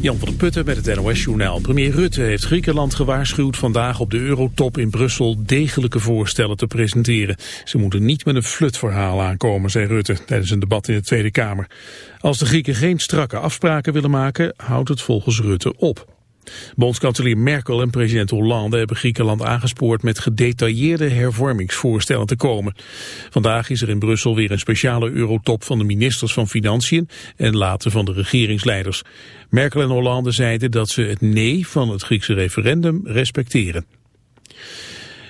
Jan van der Putten met het NOS-journaal. Premier Rutte heeft Griekenland gewaarschuwd vandaag op de eurotop in Brussel degelijke voorstellen te presenteren. Ze moeten niet met een flutverhaal aankomen, zei Rutte tijdens een debat in de Tweede Kamer. Als de Grieken geen strakke afspraken willen maken, houdt het volgens Rutte op. Bondskanselier Merkel en president Hollande hebben Griekenland aangespoord met gedetailleerde hervormingsvoorstellen te komen. Vandaag is er in Brussel weer een speciale eurotop van de ministers van Financiën en later van de regeringsleiders. Merkel en Hollande zeiden dat ze het nee van het Griekse referendum respecteren.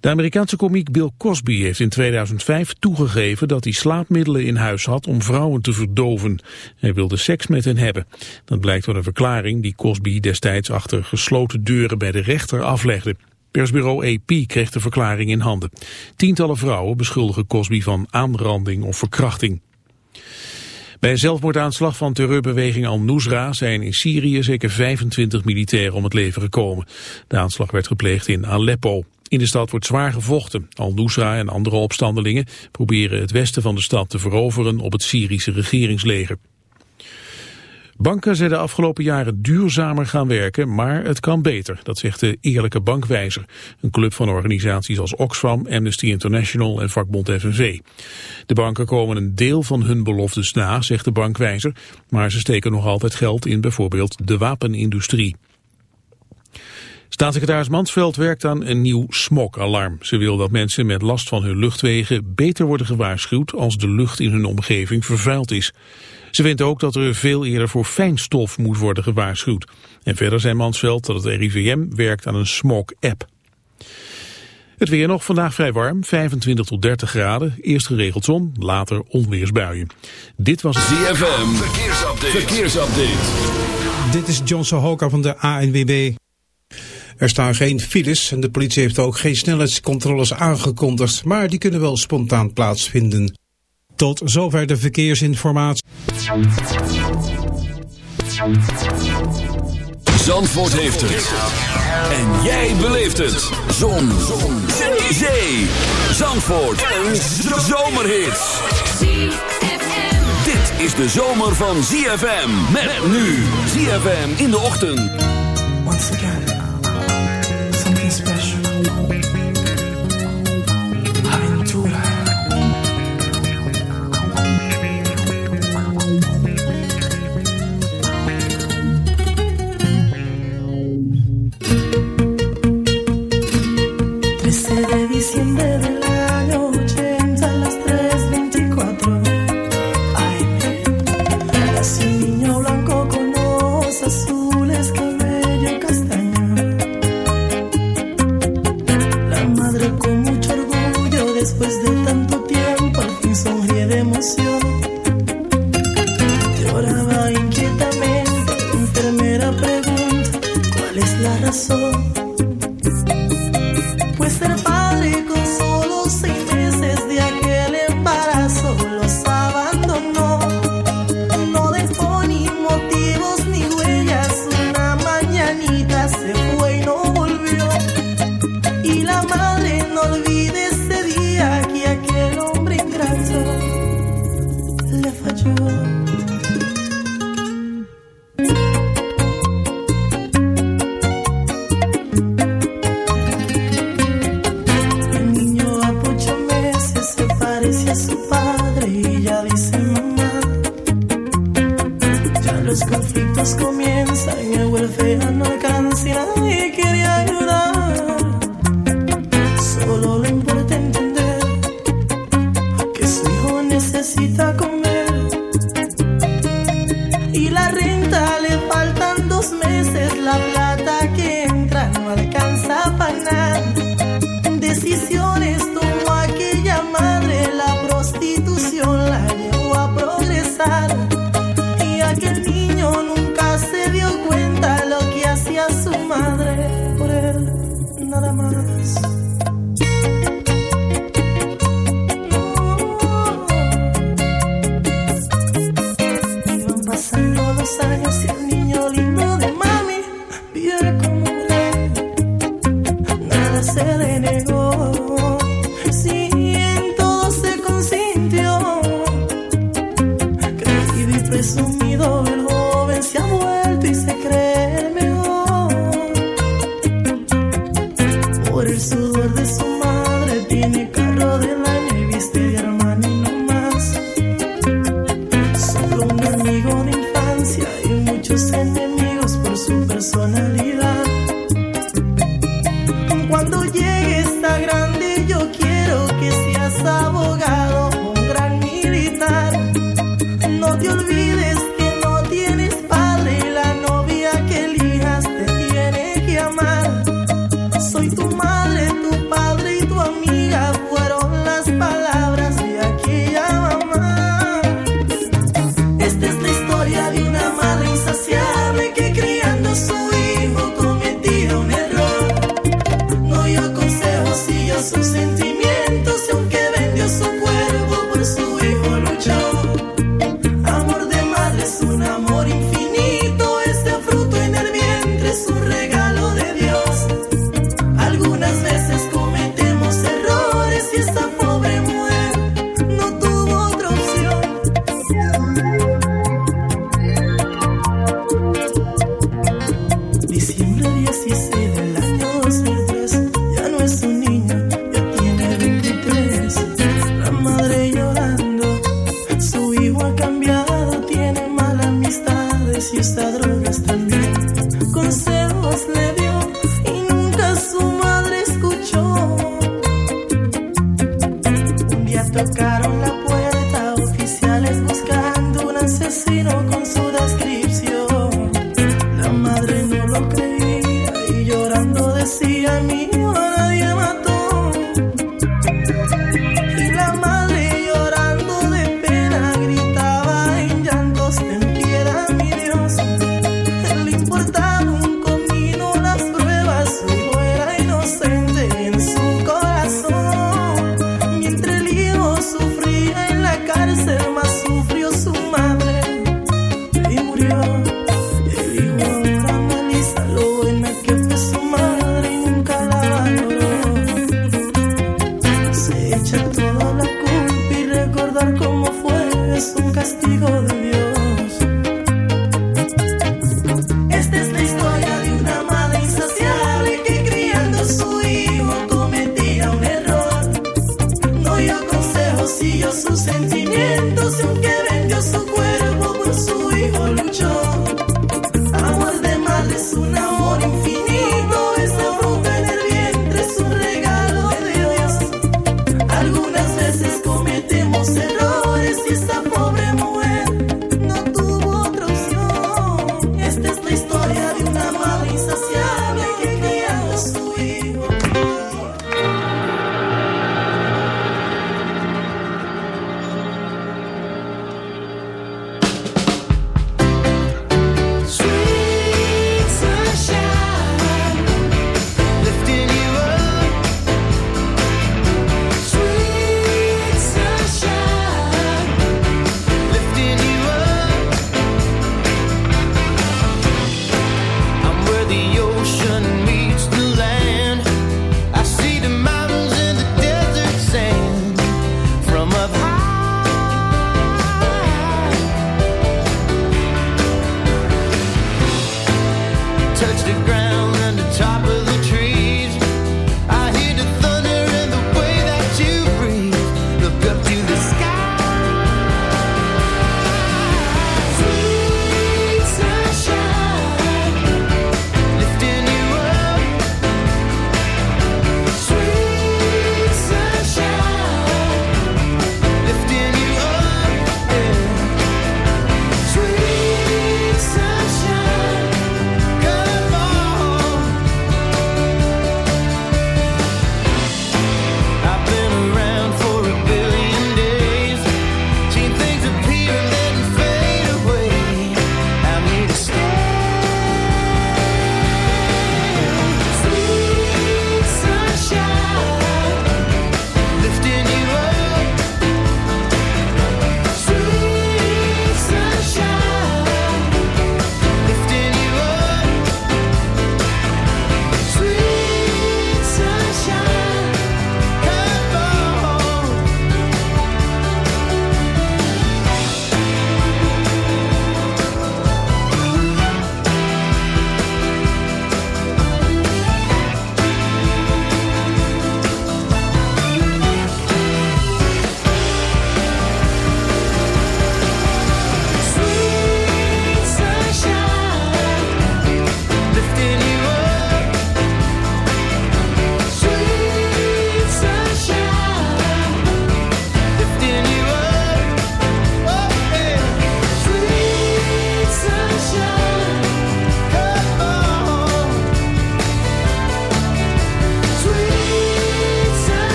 De Amerikaanse komiek Bill Cosby heeft in 2005 toegegeven dat hij slaapmiddelen in huis had om vrouwen te verdoven. Hij wilde seks met hen hebben. Dat blijkt uit een verklaring die Cosby destijds achter gesloten deuren bij de rechter aflegde. Persbureau AP kreeg de verklaring in handen. Tientallen vrouwen beschuldigen Cosby van aanranding of verkrachting. Bij een zelfmoordaanslag van terreurbeweging Al-Nusra zijn in Syrië zeker 25 militairen om het leven gekomen. De aanslag werd gepleegd in Aleppo. In de stad wordt zwaar gevochten. Al-Nusra en andere opstandelingen proberen het westen van de stad te veroveren op het Syrische regeringsleger. Banken zijn de afgelopen jaren duurzamer gaan werken, maar het kan beter. Dat zegt de Eerlijke Bankwijzer, een club van organisaties als Oxfam, Amnesty International en vakbond FNV. De banken komen een deel van hun beloftes na, zegt de bankwijzer, maar ze steken nog altijd geld in bijvoorbeeld de wapenindustrie. Staatssecretaris Mansveld werkt aan een nieuw smokalarm. Ze wil dat mensen met last van hun luchtwegen beter worden gewaarschuwd als de lucht in hun omgeving vervuild is. Ze vindt ook dat er veel eerder voor fijnstof moet worden gewaarschuwd. En verder zei Mansveld dat het RIVM werkt aan een smog-app. Het weer nog vandaag vrij warm, 25 tot 30 graden. Eerst geregeld zon, later onweersbuien. Dit was ZFM, verkeersupdate. verkeersupdate. Dit is John Sohoka van de ANWB. Er staan geen files en de politie heeft ook geen snelheidscontroles aangekondigd, maar die kunnen wel spontaan plaatsvinden. Tot zover de verkeersinformatie. Zandvoort heeft het. En jij beleeft het. Zon. Zon. Zee. Zandvoort. Een zomerhit. Dit is de zomer van ZFM. Met nu. ZFM in de ochtend. Once again.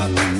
Bye.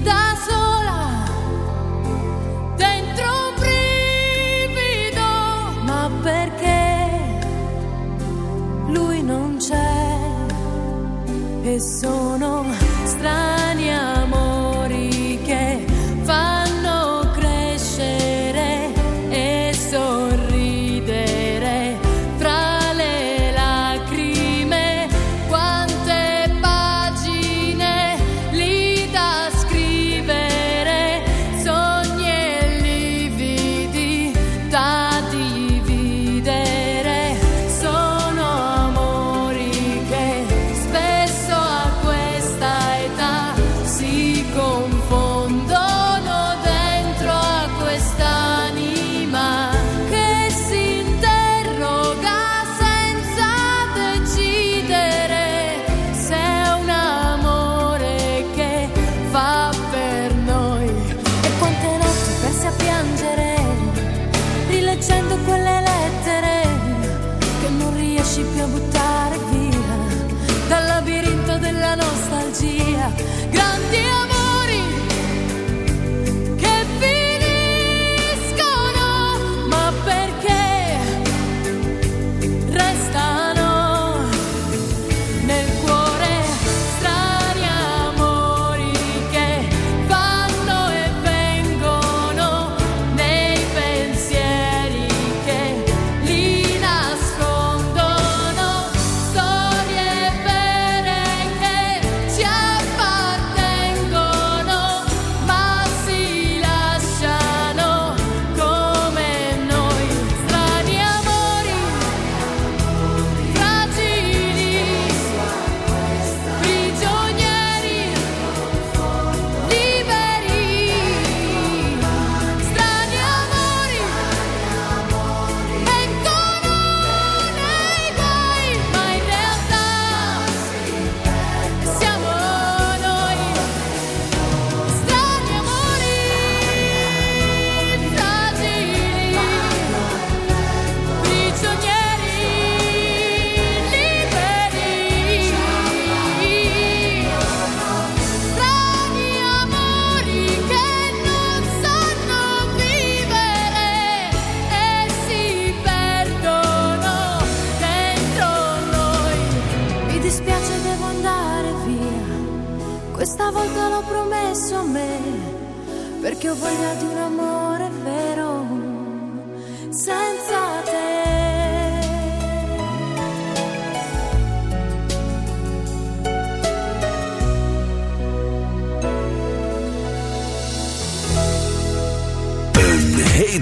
da sola, dentro un ma perché lui non c'è? E sono strani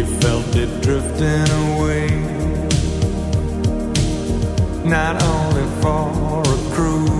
She felt it drifting away. Not only for a cruise,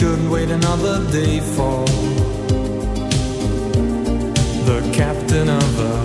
Couldn't wait another day for the captain of her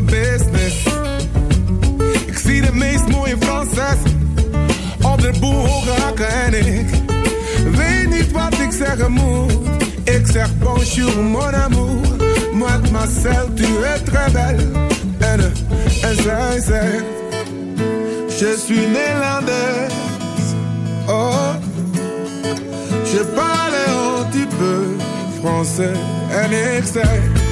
mijn business. Ik zie de meest mooie Franses op de boel hoge hakken en ik weet niet wat ik zeggen moet. Ik zeg bonjour mon amour, moi Marcel tu es très belle. En, eh, en zij zegt, je suis Nederlands. Oh, je parle un petit peu français en ik zeg.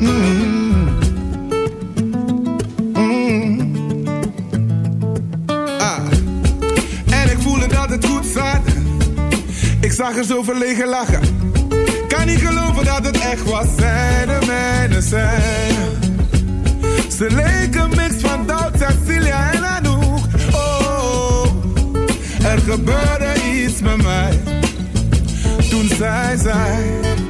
Mm-hmm. Ah. En ik voelde dat het goed zat. Ik zag er zo verlegen lachen. Kan niet geloven dat het echt was, zij de mijne zijn. Ze leken mix van Doud, Cecilia en Anouk. Oh, oh, er gebeurde iets met mij. Toen zij zei zij...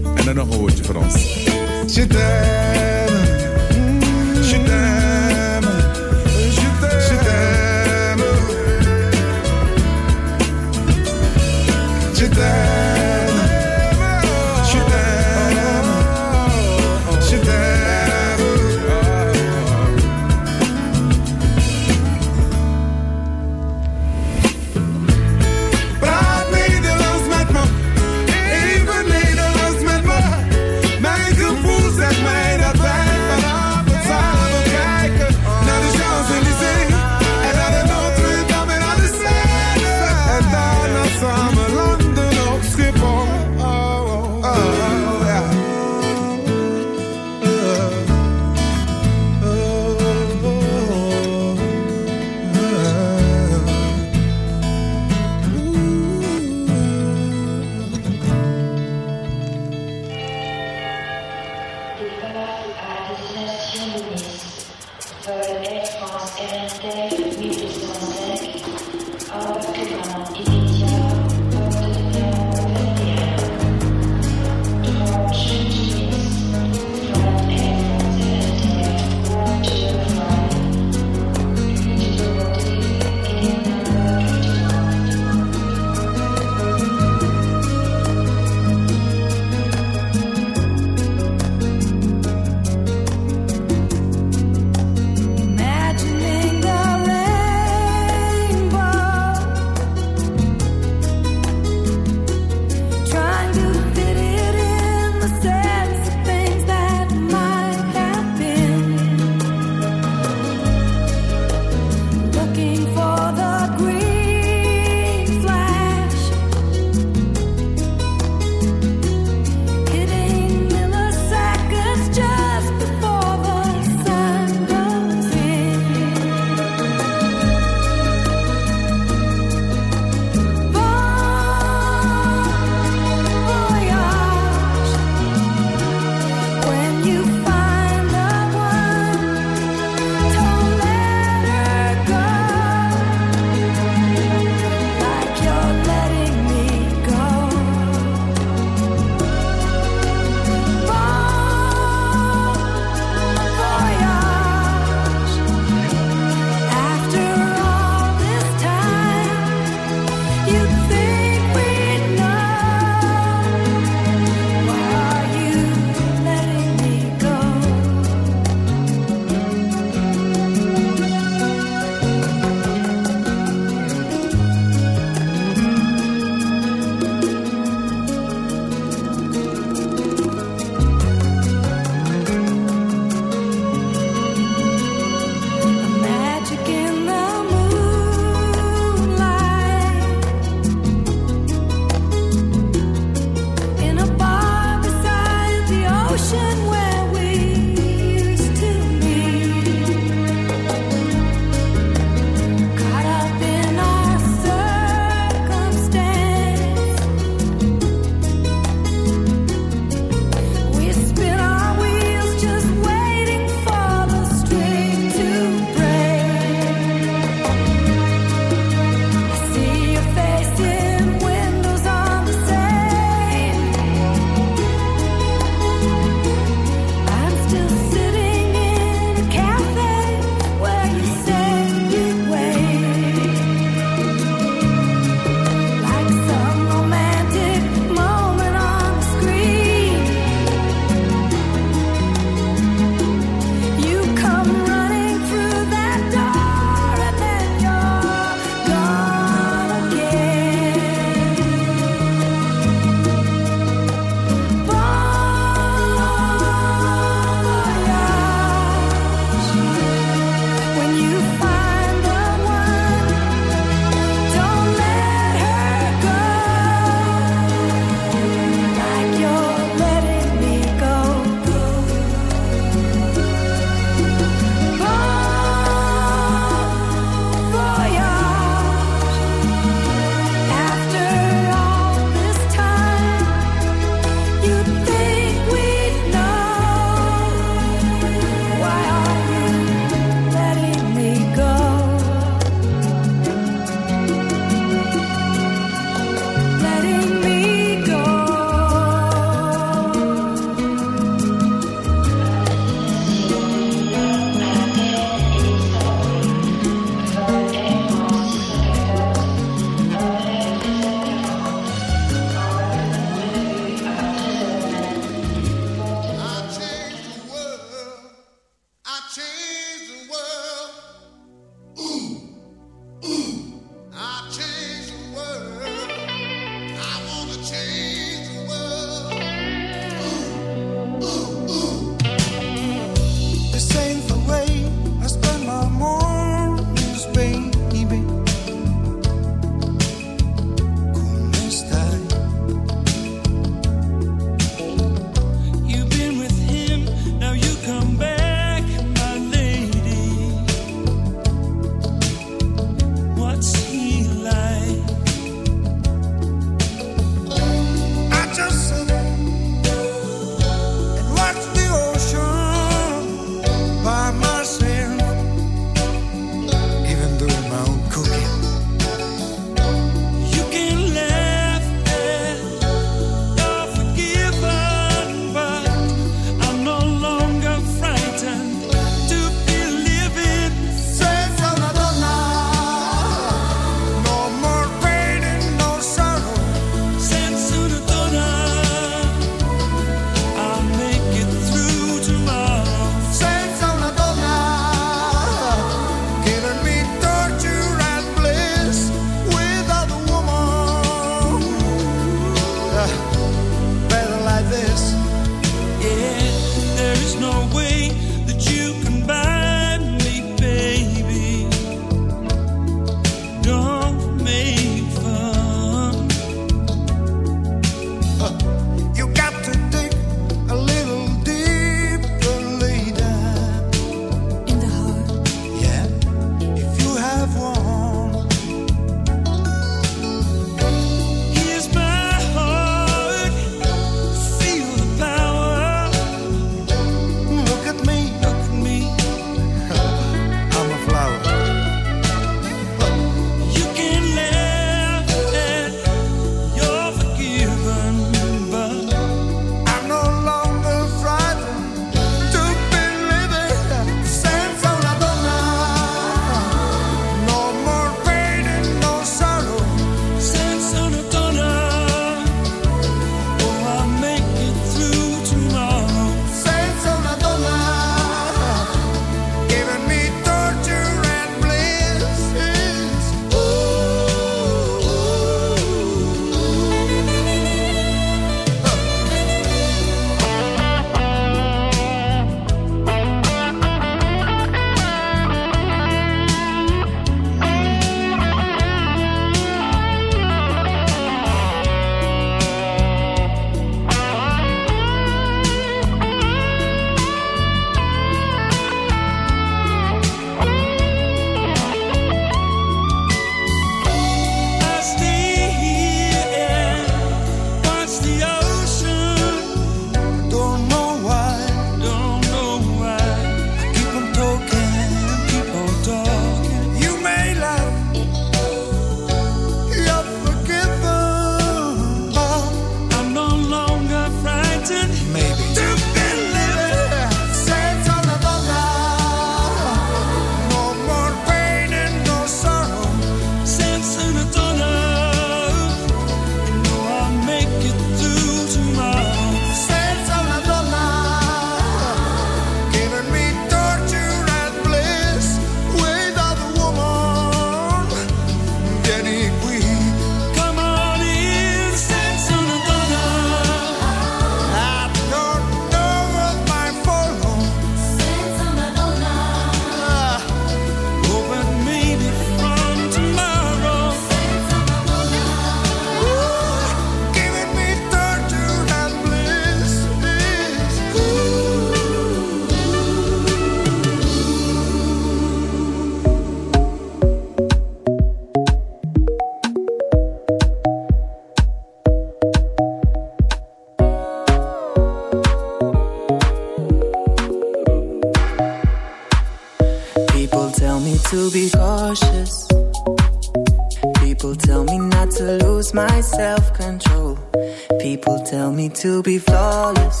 To be flawless.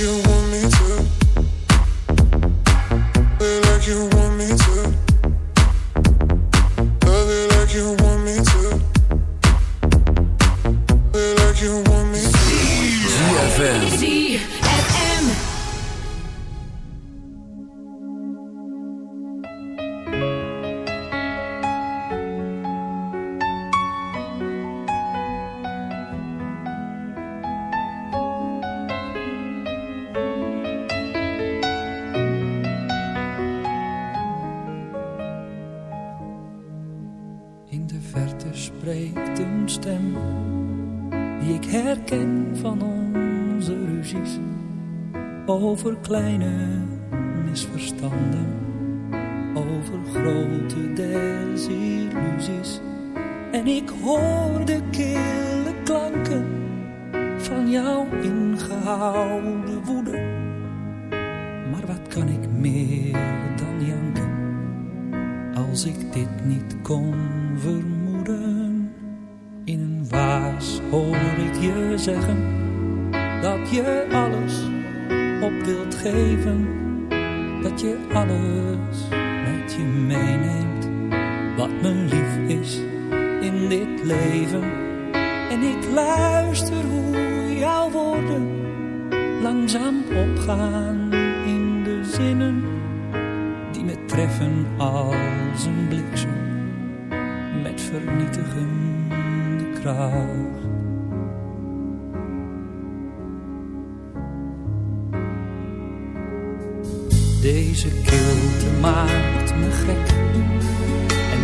like you want me to. Play like you want me to.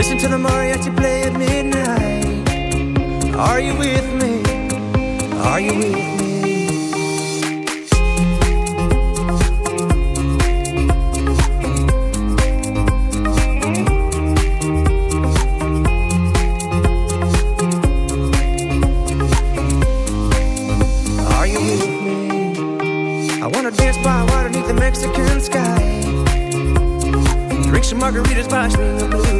Listen to the mariachi play at midnight. Are you with me? Are you with me? Are you with me?